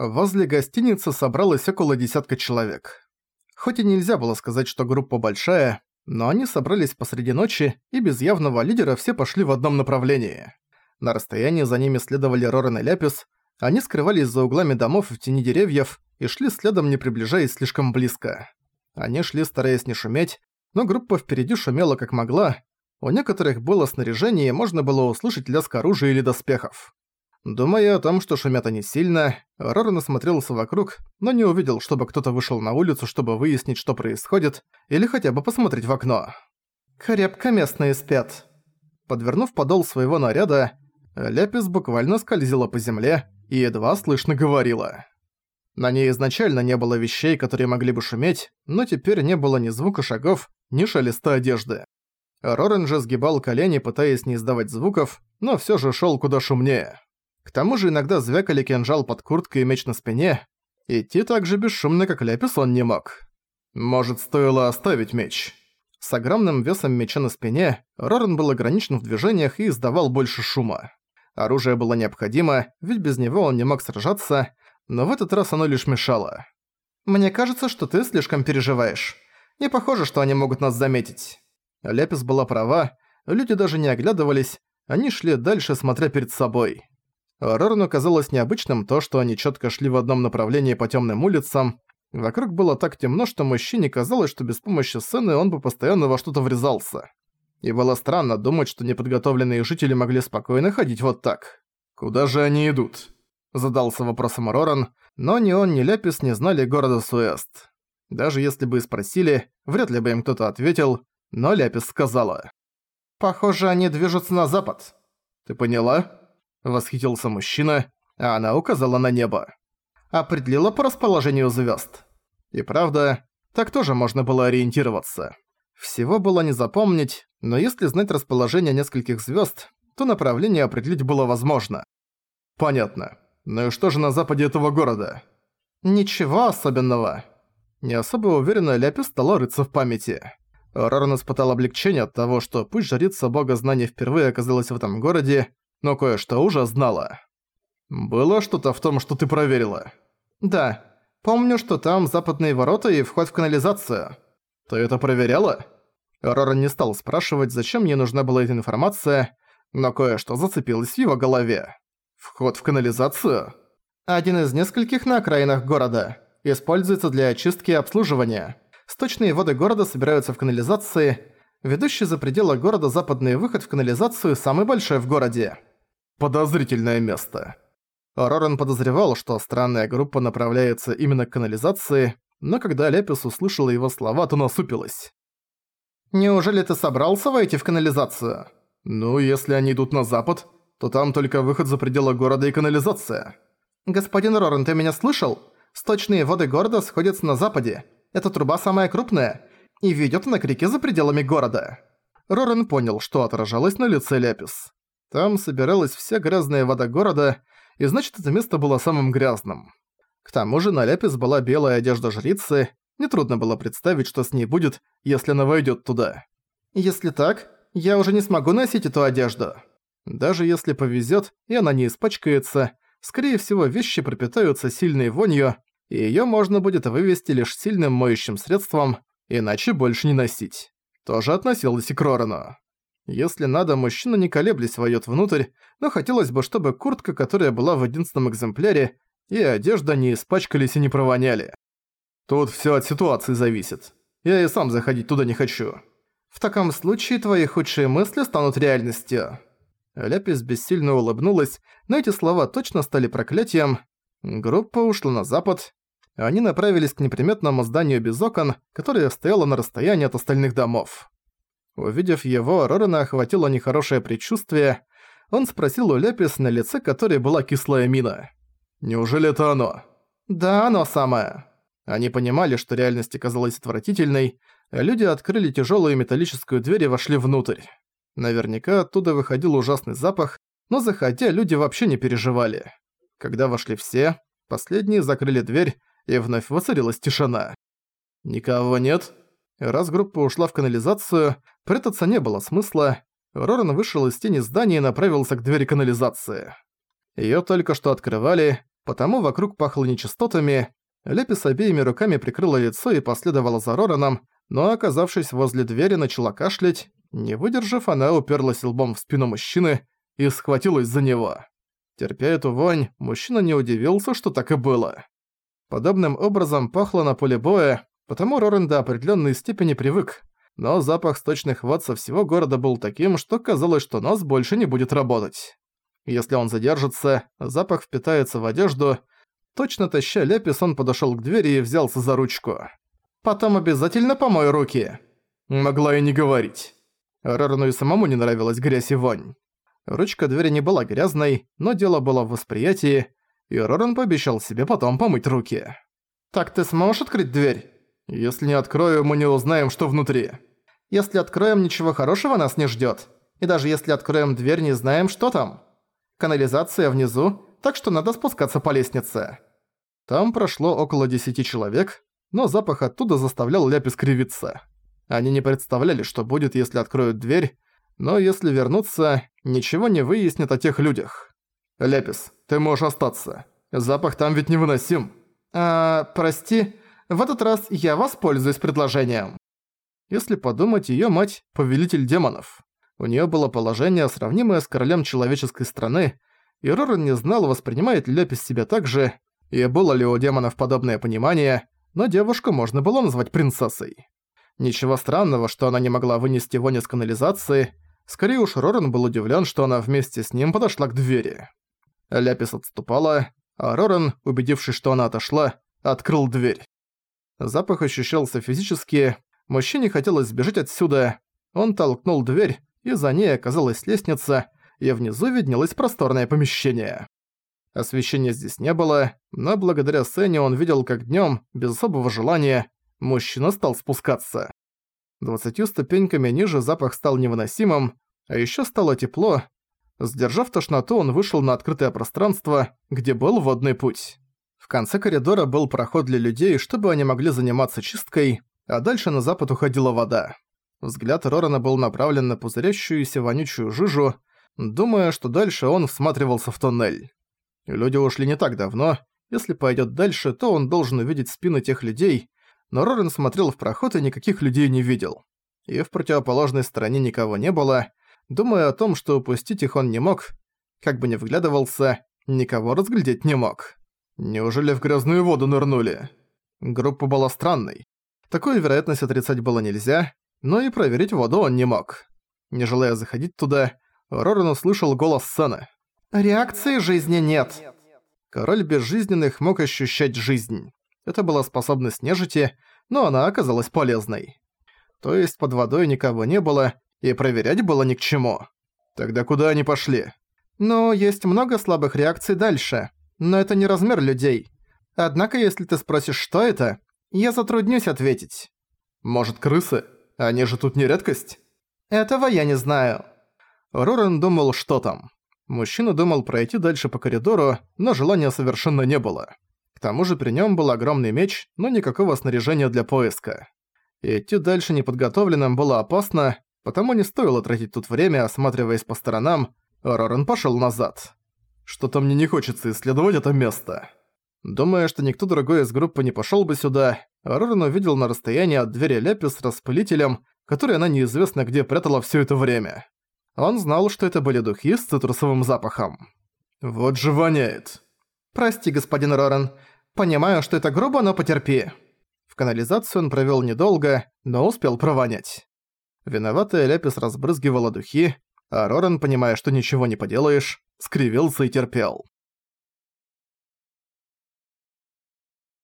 Возле гостиницы собралось около десятка человек. Хоть и нельзя было сказать, что группа большая, но они собрались посреди ночи, и без явного лидера все пошли в одном направлении. На расстоянии за ними следовали Рорен и Ляпис, они скрывались за углами домов в тени деревьев и шли следом, не приближаясь слишком близко. Они шли, стараясь не шуметь, но группа впереди шумела как могла, у некоторых было снаряжение, и можно было услышать лязг оружия или доспехов. Думая о том, что шумят они сильно, Роран осмотрелся вокруг, но не увидел, чтобы кто-то вышел на улицу, чтобы выяснить, что происходит, или хотя бы посмотреть в окно. «Крепко местные спят». Подвернув подол своего наряда, Ляпис буквально скользила по земле и едва слышно говорила. На ней изначально не было вещей, которые могли бы шуметь, но теперь не было ни звука шагов, ни шелеста одежды. Рорен же сгибал колени, пытаясь не издавать звуков, но всё же шёл куда шумнее. К тому же иногда звякали кинжал под курткой и меч на спине. Идти так же бесшумно, как Ляпис, он не мог. Может, стоило оставить меч? С огромным весом меча на спине Рорен был ограничен в движениях и издавал больше шума. Оружие было необходимо, ведь без него он не мог сражаться, но в этот раз оно лишь мешало. «Мне кажется, что ты слишком переживаешь. Не похоже, что они могут нас заметить». Ляпис была права, люди даже не оглядывались, они шли дальше, смотря перед собой. Рорану казалось необычным то, что они четко шли в одном направлении по темным улицам. Вокруг было так темно, что мужчине казалось, что без помощи сцены он бы постоянно во что-то врезался. И было странно думать, что неподготовленные жители могли спокойно ходить вот так. «Куда же они идут?» Задался вопросом Роран, но ни он, ни Ляпис не знали города Суэст. Даже если бы и спросили, вряд ли бы им кто-то ответил, но Ляпис сказала. «Похоже, они движутся на запад». «Ты поняла?» Восхитился мужчина, а она указала на небо. Определила по расположению звезд. И правда, так тоже можно было ориентироваться. Всего было не запомнить, но если знать расположение нескольких звезд, то направление определить было возможно. Понятно. Ну и что же на западе этого города? Ничего особенного. Не особо уверенно Ляпис стала рыться в памяти. Роран испытал облегчение от того, что пусть жрица бога знаний впервые оказалась в этом городе, но кое-что уже знала. «Было что-то в том, что ты проверила?» «Да. Помню, что там западные ворота и вход в канализацию». «Ты это проверяла?» Рора не стал спрашивать, зачем мне нужна была эта информация, но кое-что зацепилось в его голове. «Вход в канализацию?» «Один из нескольких на окраинах города. Используется для очистки и обслуживания. Сточные воды города собираются в канализации. Ведущий за пределы города западный выход в канализацию самый большой в городе». Подозрительное место. Роран подозревал, что странная группа направляется именно к канализации, но когда Лепис услышала его слова, то насупилась. «Неужели ты собрался войти в канализацию?» «Ну, если они идут на запад, то там только выход за пределы города и канализация». «Господин Роран, ты меня слышал? Сточные воды города сходятся на западе. Эта труба самая крупная, и ведёт она к реке за пределами города». Роран понял, что отражалось на лице Лепис. Там собиралась вся грязная вода города, и значит это место было самым грязным. К тому же на Ляпис была белая одежда жрицы, нетрудно было представить, что с ней будет, если она войдет туда. Если так, я уже не смогу носить эту одежду. Даже если повезет, и она не испачкается, скорее всего вещи пропитаются сильной вонью, и её можно будет вывести лишь сильным моющим средством, иначе больше не носить. Тоже относилось и к Рорану. Если надо, мужчина не колеблясь войдет внутрь, но хотелось бы, чтобы куртка, которая была в единственном экземпляре, и одежда не испачкались и не провоняли. Тут все от ситуации зависит. Я и сам заходить туда не хочу. В таком случае твои худшие мысли станут реальностью. Ляпис бессильно улыбнулась, но эти слова точно стали проклятием. Группа ушла на запад. Они направились к неприметному зданию без окон, которое стояло на расстоянии от остальных домов. Увидев его, Рорана охватило нехорошее предчувствие. Он спросил у Лепис, на лице которой была кислая мина. «Неужели это оно?» «Да, оно самое». Они понимали, что реальность оказалась отвратительной, люди открыли тяжелую металлическую дверь и вошли внутрь. Наверняка оттуда выходил ужасный запах, но заходя, люди вообще не переживали. Когда вошли все, последние закрыли дверь, и вновь воцарилась тишина. «Никого нет?» Раз группа ушла в канализацию, прятаться не было смысла. Роран вышел из тени здания и направился к двери канализации. Её только что открывали, потому вокруг пахло нечистотами. Лепис обеими руками прикрыла лицо и последовала за Рораном, но, оказавшись возле двери, начала кашлять. Не выдержав, она уперлась лбом в спину мужчины и схватилась за него. Терпя эту вонь, мужчина не удивился, что так и было. Подобным образом пахло на поле боя, потому Рорен до определенной степени привык, но запах сточных вод со всего города был таким, что казалось, что нос больше не будет работать. Если он задержится, запах впитается в одежду. Точно таща ляпис, он подошёл к двери и взялся за ручку. «Потом обязательно помой руки!» Могла и не говорить. Рорану и самому не нравилась грязь и вонь. Ручка двери не была грязной, но дело было в восприятии, и Роран пообещал себе потом помыть руки. «Так ты сможешь открыть дверь?» «Если не открою, мы не узнаем, что внутри». «Если откроем, ничего хорошего нас не ждёт. И даже если откроем дверь, не знаем, что там. Канализация внизу, так что надо спускаться по лестнице». Там прошло около десяти человек, но запах оттуда заставлял Ляпис кривиться. Они не представляли, что будет, если откроют дверь, но если вернуться, ничего не выяснит о тех людях. Ляпис, ты можешь остаться. Запах там ведь невыносим. А, прости, в этот раз я воспользуюсь предложением. Если подумать, её мать – повелитель демонов. У неё было положение, сравнимое с королем человеческой страны, и Роран не знал, воспринимает ли Ляпис себя так же, и было ли у демонов подобное понимание, но девушку можно было назвать принцессой. Ничего странного, что она не могла вынести вонь из канализации – Скорее уж Роран был удивлен, что она вместе с ним подошла к двери. Ляпис отступала, а Роран, убедившись, что она отошла, открыл дверь. Запах ощущался физически, мужчине хотелось сбежать отсюда. Он толкнул дверь, и за ней оказалась лестница, и внизу виднелось просторное помещение. Освещения здесь не было, но благодаря сцене он видел, как днём, без особого желания, мужчина стал спускаться. Двадцатью ступеньками ниже запах стал невыносимым, а ещё стало тепло. Сдержав тошноту, он вышел на открытое пространство, где был водный путь. В конце коридора был проход для людей, чтобы они могли заниматься чисткой, а дальше на запад уходила вода. Взгляд Рорана был направлен на пузырящуюся вонючую жижу, думая, что дальше он всматривался в туннель. Люди ушли не так давно, если пойдет дальше, то он должен увидеть спины тех людей, но Рорен смотрел в проход и никаких людей не видел. И в противоположной стороне никого не было. Думая о том, что упустить их он не мог, как бы ни вглядывался, никого разглядеть не мог. Неужели в грязную воду нырнули? Группа была странной. Такую вероятность отрицать было нельзя, но и проверить воду он не мог. Не желая заходить туда, Рорен услышал голос Сэна. «Реакции жизни нет». Король безжизненных мог ощущать жизнь. Это была способность нежити, но она оказалась полезной. То есть под водой никого не было, и проверять было ни к чему. Тогда куда они пошли? Ну, есть много слабых реакций дальше, но это не размер людей. Однако, если ты спросишь, что это, я затруднюсь ответить. Может, крысы? Они же тут не редкость? Этого я не знаю. Рорен думал, что там. Мужчина думал пройти дальше по коридору, но желания совершенно не было. К тому же при нем был огромный меч, но никакого снаряжения для поиска. Идти дальше неподготовленным было опасно, потому не стоило тратить тут время, осматриваясь по сторонам, Рорен пошёл назад. Что-то мне не хочется исследовать это место. Думая, что никто другой из группы не пошёл бы сюда, Рорен увидел на расстоянии от двери Лепи с распылителем, который она неизвестно где прятала всё это время. Он знал, что это были духи с цитрусовым запахом. «Вот же воняет!» «Прости, господин Рорен, Понимаю, что это грубо, но потерпи. В канализацию он провёл недолго, но успел провонять. Виноватая Ляпис разбрызгивала духи, а Роран, понимая, что ничего не поделаешь, скривился и терпел.